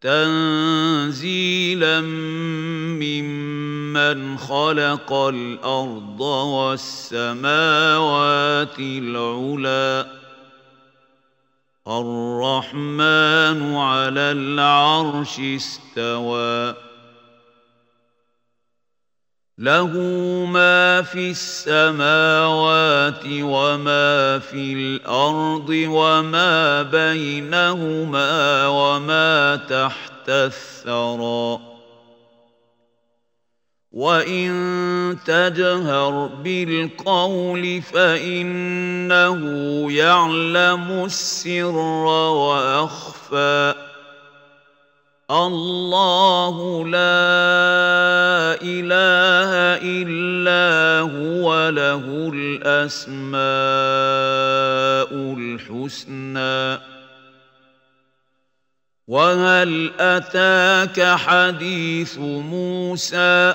تنزيلا ممن خلق الأرض والسماوات العلى الرحمن على العرش استوى. له ما في السماوات وما في الأرض وما بينهما وما تحت الثرى. وان تجهر بالقول فانه يعلم السر واخفى. الله لا إله إلا هو له الأسماء الحسنى. وهل أتاك حديث موسى؟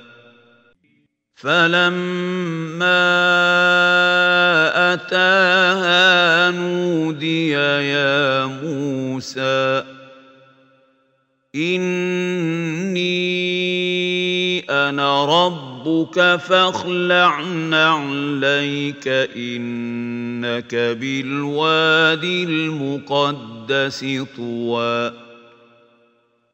فلما أتاها نودي يا موسى إني أنا ربك فاخلع نعليك إنك بالوادي المقدس طوى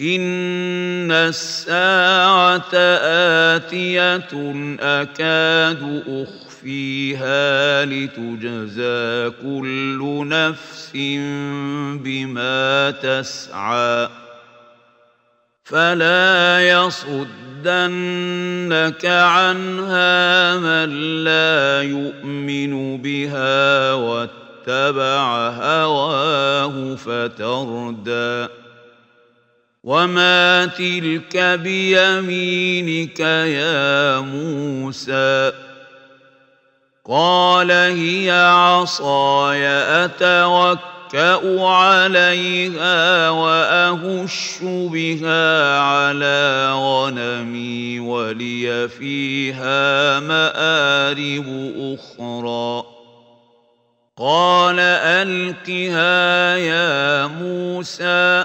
إن الساعة آتية أكاد أخفيها لتجزى كل نفس بما تسعى فلا يصدنك عنها من لا يؤمن بها واتبع هواه فتردى وما تلك بيمينك يا موسى قال هي عصاي اتوكا عليها واهش بها على غنمي ولي فيها مارب أخرى قال القها يا موسى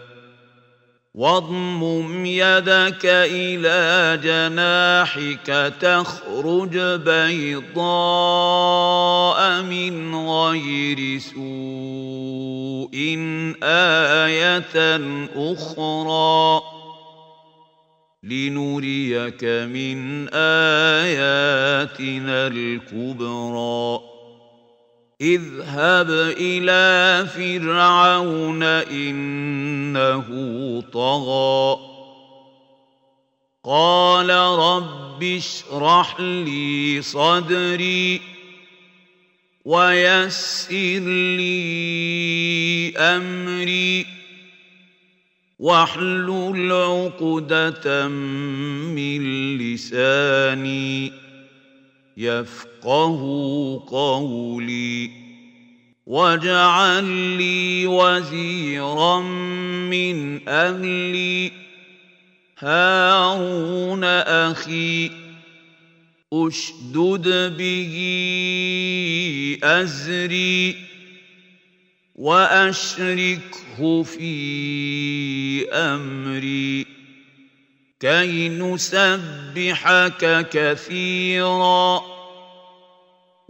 واضمم يدك إلى جناحك تخرج بيضاء من غير سوء آية أخرى. لنريك من آياتنا الكبرى. اذهب إلى فرعون إنه طغى. قال رب اشرح لي صدري ويسر لي أمري واحلل عقدة من لساني. يفقه قولي واجعل لي وزيرا من أهلي. هارون أخي أشدد به أزري وأشركه في أمري. كي نسبحك كثيرا.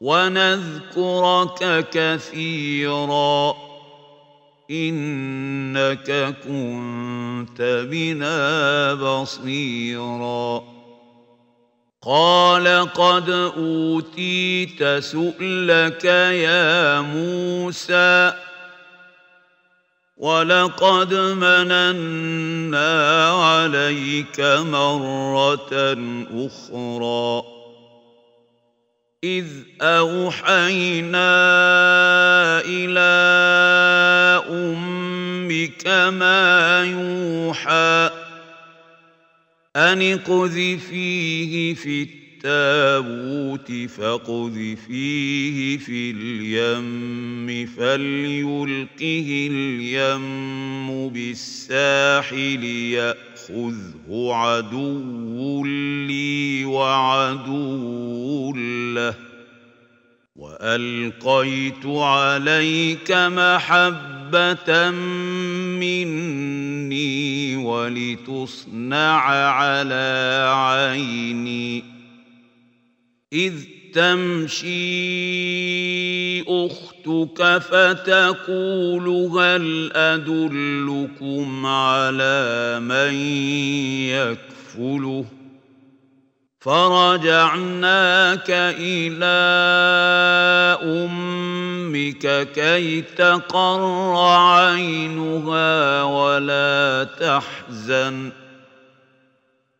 ونذكرك كثيرا. إنك كنت بنا بصيراً. قال قد أوتيت سؤلك يا موسى ولقد مننا عليك مرة أخرى. إذ أوحينا إلى أمك ما يوحى أن اقذفيه في التابوت فاقذفيه في اليم فليلقه اليم بالساحل يأخذه عدو لي وعدو له وألقيت عليك محبة مني ولتصنع على عيني إذ تمشي أختك فتقول هل أدلكم على من يكفله؟ فرجعناك إلى أمك كي تقر عينها ولا تحزن.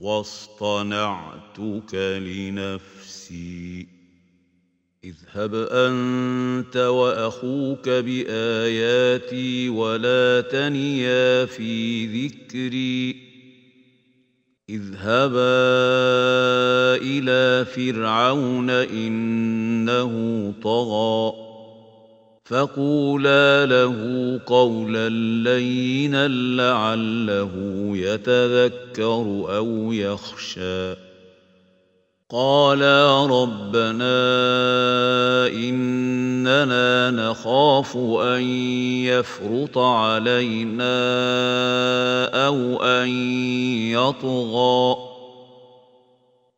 واصطنعتك لنفسي. اذهب أنت وأخوك بآياتي ولا تنيا في ذكري. اذهبا إلى فرعون إنه طغى. فقولا له قولا لينا لعله يتذكر أو يخشى قالا ربنا اننا نخاف ان يفرط علينا أو ان يطغى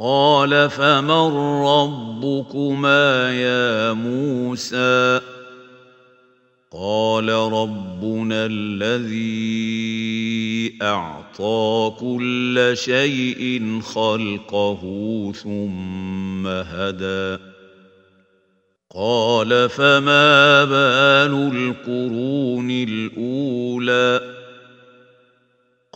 قال فمن ربكما يا موسى؟ قال ربنا الذي أعطى كل شيء خلقه ثم هدى. قال فما بال القرون الأولى؟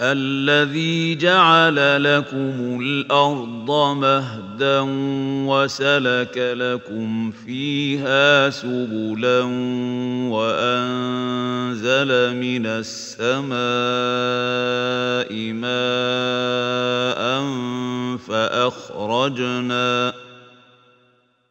الذي جعل لكم الأرض مهدا وسلك لكم فيها سبلا وأنزل من السماء ماء فأخرجنا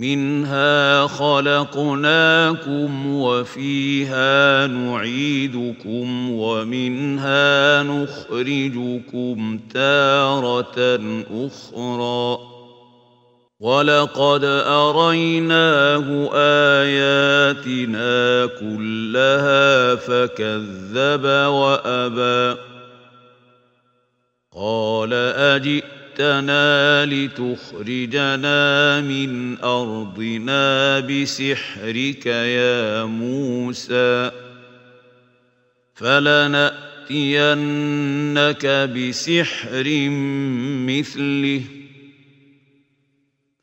منها خلقناكم وفيها نعيدكم ومنها نخرجكم تارة أخرى. ولقد اريناه اياتنا كلها فكذب وابى. قال اجئ جئتنا لتخرجنا من ارضنا بسحرك يا موسى فلناتينك بسحر مثله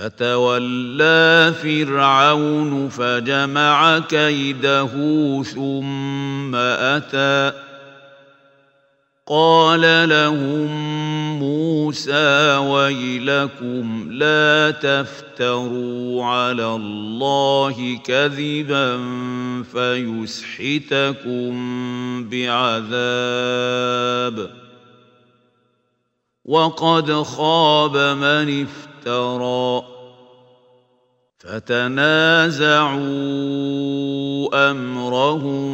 فتولى فرعون فجمع كيده ثم أتى. قال لهم موسى ويلكم لا تفتروا على الله كذبا فيسحتكم بعذاب. وقد خاب من افترى افترى فتنازعوا أمرهم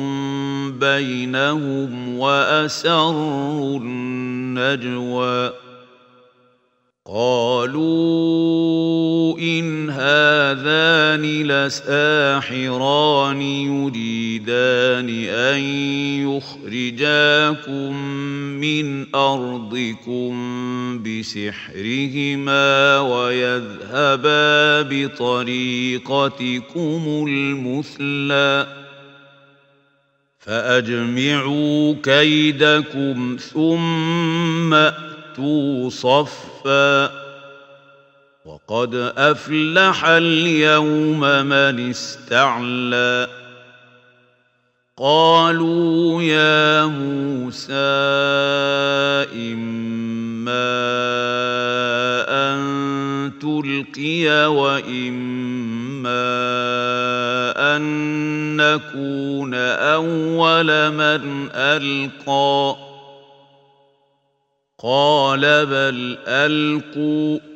بينهم وأسروا النجوى قالوا إن هذان لساحران يريدان أن يخرجاكم من أرضكم بسحرهما ويذهبا بطريقتكم المثلى فأجمعوا كيدكم ثم أتوا صفا وقد أفلح اليوم من استعلى قالوا يا موسى اما ان تلقي واما ان نكون اول من القى قال بل القوا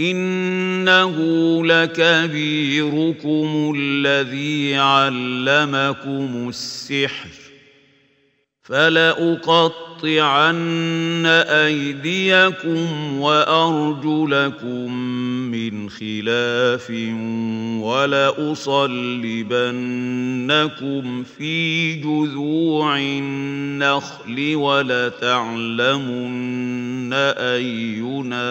إنه لكبيركم الذي علمكم السحر فلأقطعن أيديكم وأرجلكم من خلاف ولأصلبنكم في جذوع النخل ولتعلمن أينا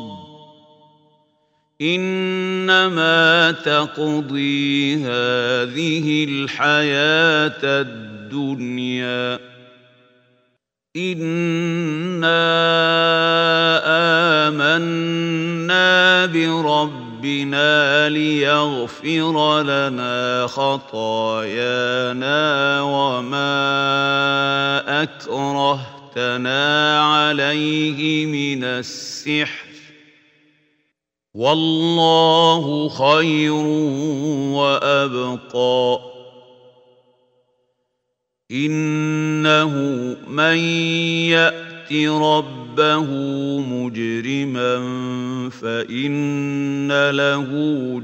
إنما تقضي هذه الحياة الدنيا. إنا آمنا بربنا ليغفر لنا خطايانا وما أكرهتنا عليه من السحر. والله خير وأبقى. إنه من يأت ربه مجرما فإن له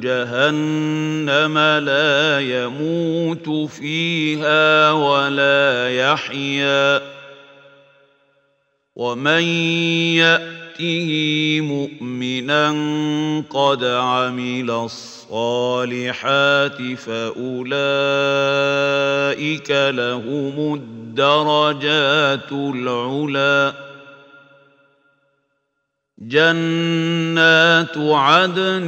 جهنم لا يموت فيها ولا يحيا. ومن يأت ياته مؤمنا قد عمل الصالحات فأولئك لهم الدرجات العلى جنات عدن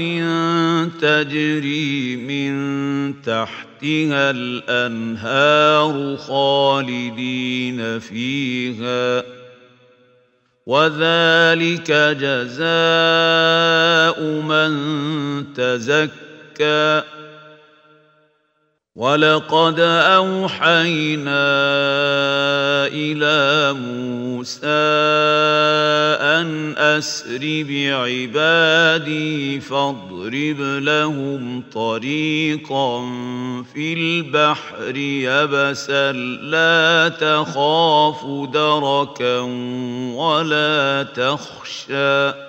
تجري من تحتها الأنهار خالدين فيها. وذلك جزاء من تزكى. ولقد أوحينا إلى موسى ان اسر بعبادي فاضرب لهم طريقا في البحر يبسا لا تخاف دركا ولا تخشى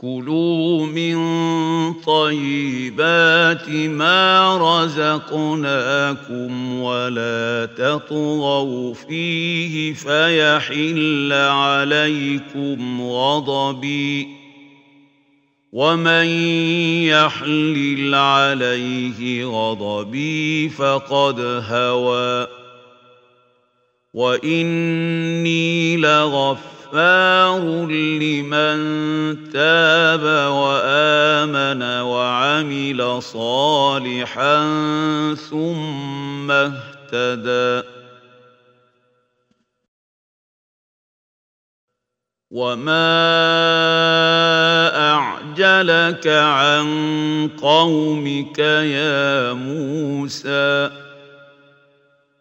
كلوا من طيبات ما رزقناكم ولا تطغوا فيه فيحل عليكم غضبي. ومن يحلل عليه غضبي فقد هوى. وإني لغفور غفار لمن تاب وآمن وعمل صالحا ثم اهتدى. وما اعجلك عن قومك يا موسى؟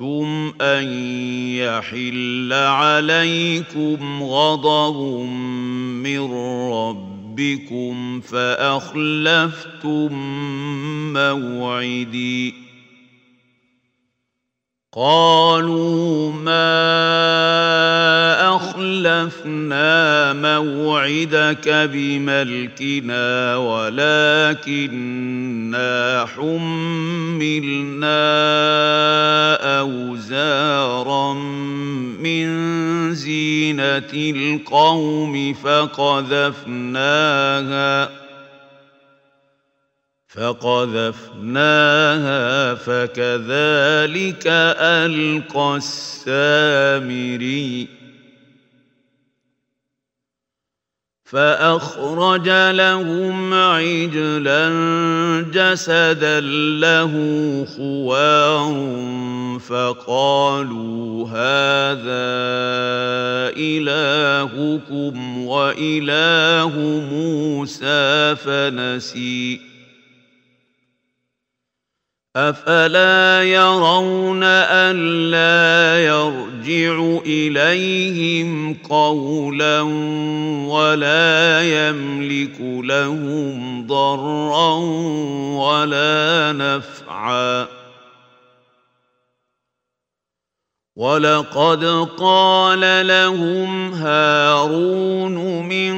اردتم ان يحل عليكم غضب من ربكم فاخلفتم موعدي قالوا ما أخلفنا موعدك بملكنا ولكننا حملنا أوزارا من زينة القوم فقذفناها فقذفناها فكذلك ألقى السامري. فأخرج لهم عجلا جسدا له خوار فقالوا هذا إلهكم وإله موسى فنسي. افلا يرون الا يرجع اليهم قولا ولا يملك لهم ضرا ولا نفعا ولقد قال لهم هارون من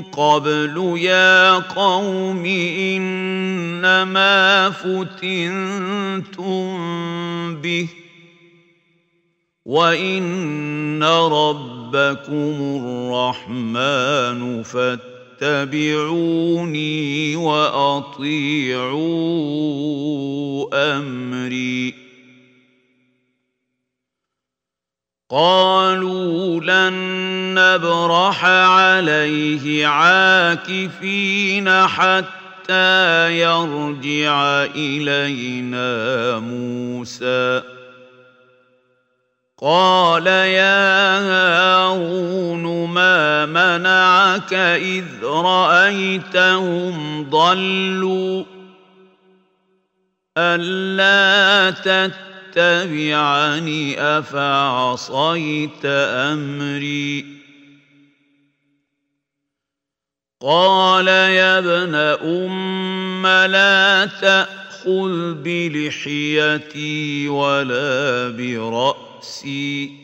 قبل يا قوم إنما فتنتم به وإن ربكم الرحمن فاتبعوني وأطيعوا أمري قالوا لن نبرح عليه عاكفين حتى يرجع إلينا موسى. قال يا هارون ما منعك إذ رأيتهم ضلوا؟ ألا تتبعوا تتبعني أفعصيت أمري؟ قال يا ابن أم لا تأخذ بلحيتي ولا برأسي.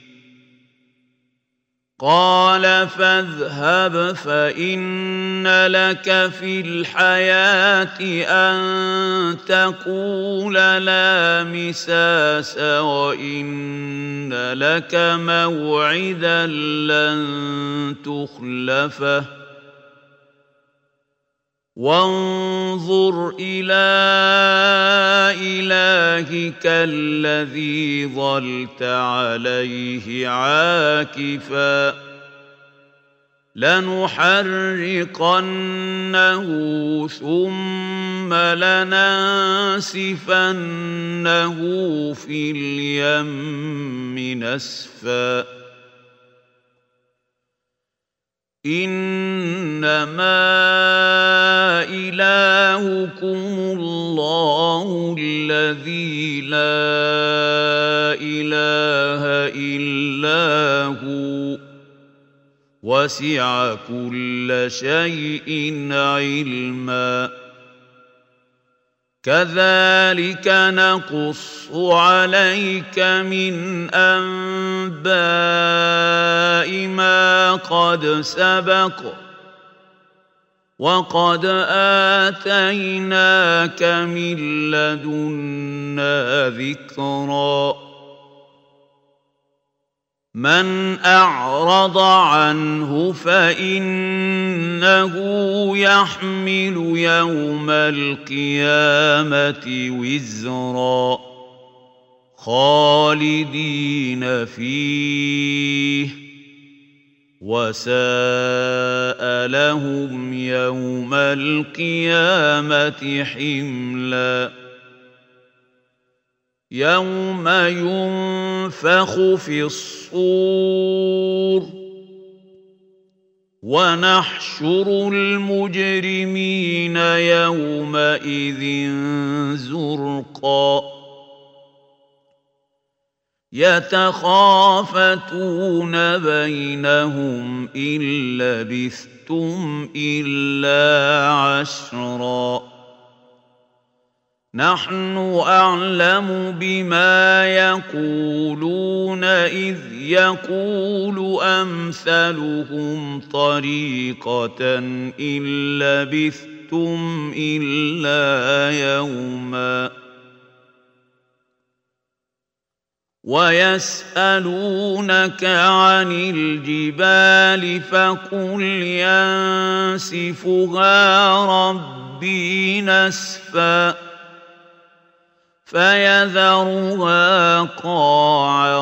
قال فاذهب فإن لك في الحياة أن تقول لا مساس وإن لك موعدا لن تخلفه وانظر إلى إلهك الذي ظلت عليه عاكفا لنحرقنه ثم لننسفنه في اليم نسفا إنما إلهكم الله الذي لا إله إلا هو. وسع كل شيء علما. كذلك نقص عليك من أنباء ما قد سبق وقد آتيناك من لدنا ذكرًا من أعرض عنه فإنه يحمل يوم القيامة وزرا. خالدين فيه. وساء لهم يوم القيامة حملا. يوم ينفخ في الصور ونحشر المجرمين يومئذ زرقا يتخافتون بينهم ان لبثتم الا عشرا نحن أعلم بما يقولون إذ يقول أمثلهم طريقة إن لبثتم إلا يوما. ويسألونك عن الجبال فقل ينسفها ربي نسفا. فيذرها قاعا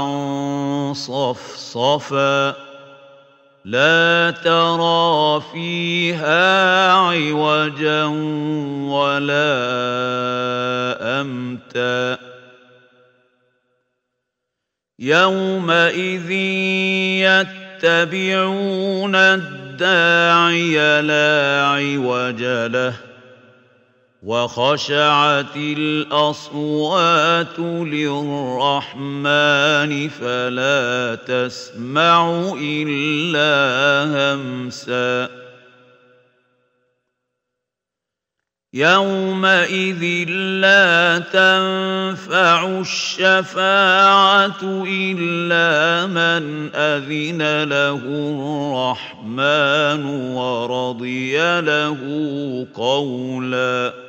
صفصفا. لا ترى فيها عوجا ولا أمتا. يومئذ يتبعون الداعي لا عوج له. وخشعت الأصوات للرحمن فلا تسمع إلا همسا. يومئذ لا تنفع الشفاعة إلا من أذن له الرحمن ورضي له قولا.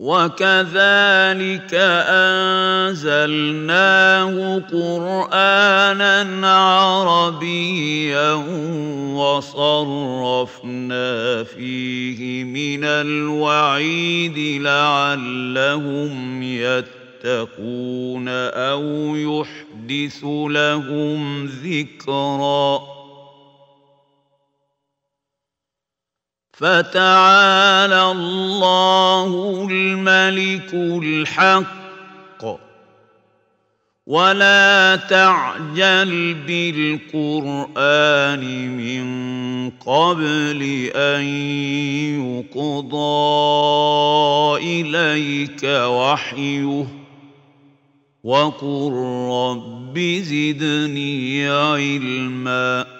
وكذلك انزلناه قرانا عربيا وصرفنا فيه من الوعيد لعلهم يتقون أو يحدث لهم ذكرًا فتعالى الله الملك الحق. ولا تعجل بالقرآن من قبل أن يقضى إليك وحيه. وقل رب زدني علما.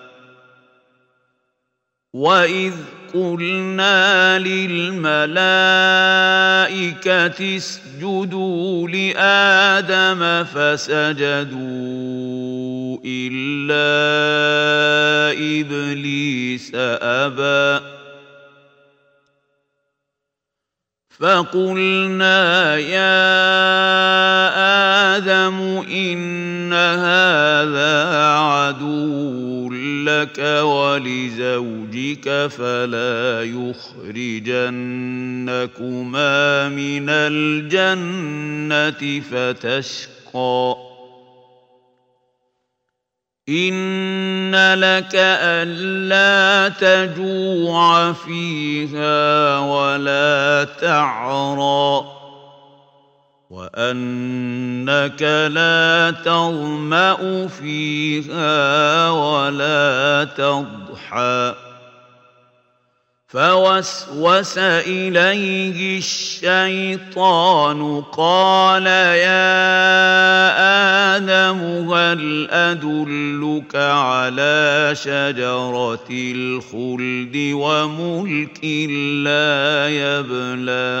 واذ قلنا للملائكه اسجدوا لادم فسجدوا الا ابليس ابى فقلنا يا آدم ان هذا عدو لك ولزوجك فلا يخرجنكما من الجنة فتشقى. إن لك ألا تجوع فيها ولا تعرى. وأنك لا تظمأ فيها ولا تضحى. فوسوس إليه الشيطان قال يا آدم هل أدلك على شجرة الخلد وملك لا يبلى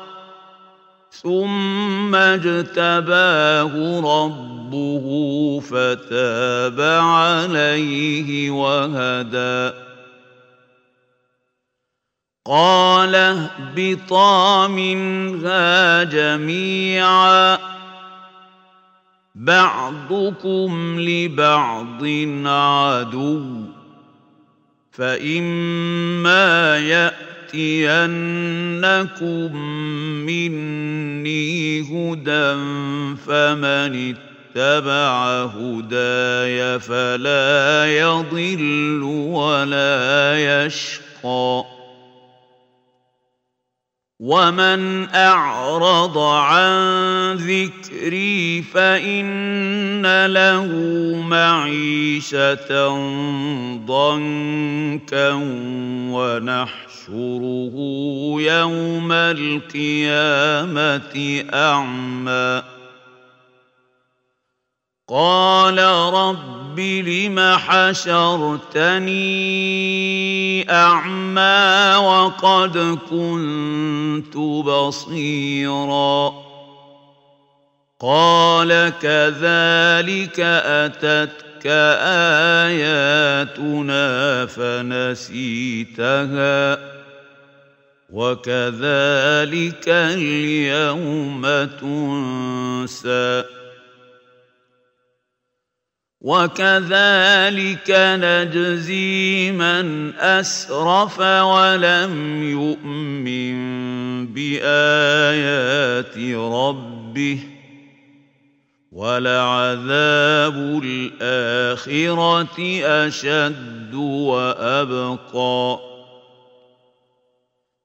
ثم اجتباه ربه فتاب عليه وهدى. قال اهبطا منها جميعا. بعضكم لبعض عدو فإما يأتي ياتينكم مني هدى فمن اتبع هداي فلا يضل ولا يشقى ومن اعرض عن ذكري فان له معيشه ضنكا ونحشا ونحشره يوم القيامة أعمى. قال رب لم حشرتني أعمى وقد كنت بصيرا. قال كذلك أتتك آياتنا فنسيتها. وكذلك اليوم تنسى. وكذلك نجزي من أسرف ولم يؤمن بآيات ربه. ولعذاب الآخرة أشد وأبقى.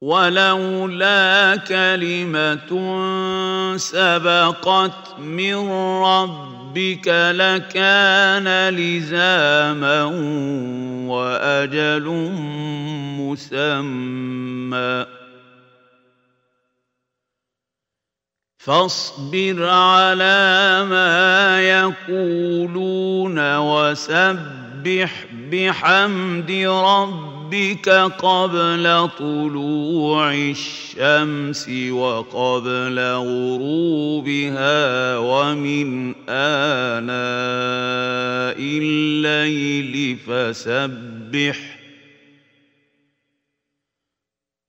ولولا كلمة سبقت من ربك لكان لزاما وأجل مسمى. فاصبر على ما يقولون وسبح بحمد ربك ربك قبل طلوع الشمس وقبل غروبها ومن آناء الليل فسبح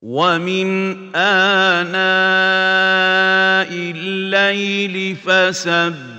ومن آناء الليل فسبح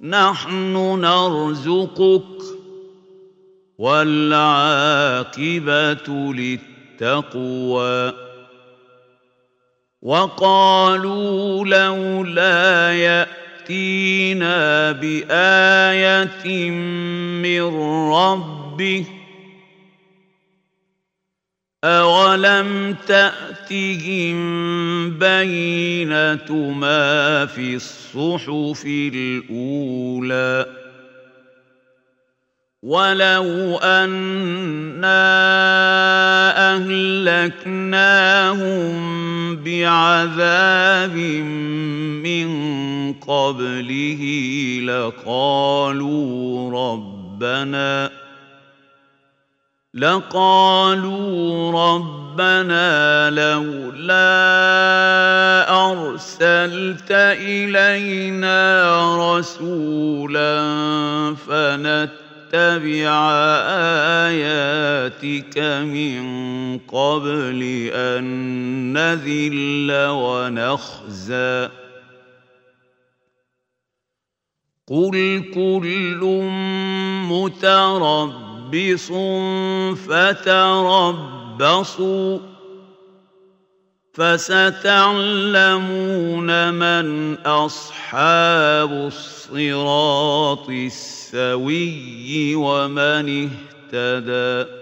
نحن نرزقك والعاقبة للتقوى. وقالوا لولا يأتينا بآية من ربه أولم تأتهم بينة ما في الصحف الأولى. ولو أنا أهلكناهم بعذاب من قبله لقالوا ربنا لقالوا ربنا لولا أرسلت إلينا رسولا فنتبع آياتك من قبل أن نذل ونخزى. قل كل متربص متربص فتربصوا فستعلمون من اصحاب الصراط السوي ومن اهتدي